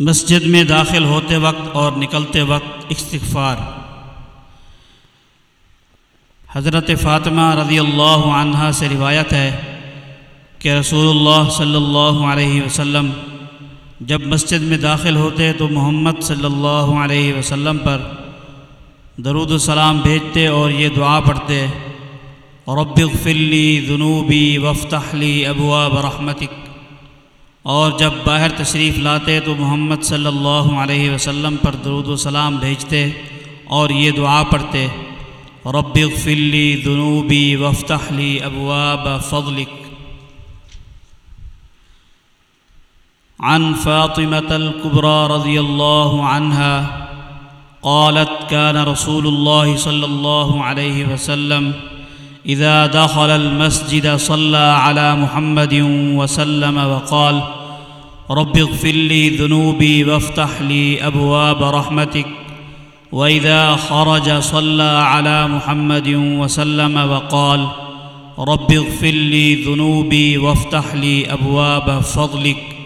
مسجد میں داخل ہوتے وقت اور نکلتے وقت استغفار۔ حضرت فاطمہ رضی اللہ عنہ سے روایت ہے کہ رسول اللہ صلی اللہ علیہ وسلم جب مسجد میں داخل ہوتے تو محمد صلی اللہ علیہ وسلم پر درود السلام بھیجتے اور یہ دعا پڑھتے، رب اغفر لی ذنوبی وفتح لی ابواب رحمتک۔ اور جب باہر تشریف لاتے تو محمد صلی اللہ علیہ وسلم پر درود و سلام بھیجتے اور یہ دعا پڑھتے، رب اغفر لی ذنوبی وفتح لی ابواب فضلک۔ عن فاطمة الكبرى رضي الله عنها قالت كان رسول الله صلى الله عليه وسلم إذا دخل المسجد صلى على محمد وسلم وقال رب اغفر لي ذنوبي وافتح لي أبواب رحمتك. وإذا خرج صلى على محمد وسلم وقال رب اغفر لي ذنوبي وافتح لي أبواب فضلك.